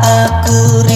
aku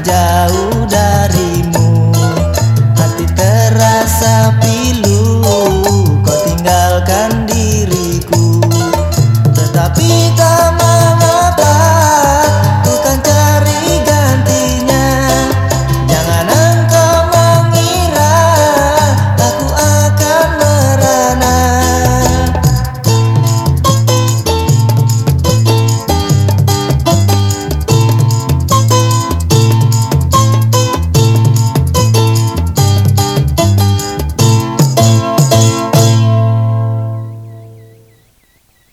jauh darimu. Hati terasa pilu Kau tinggalkan diriku. Tetapi kamu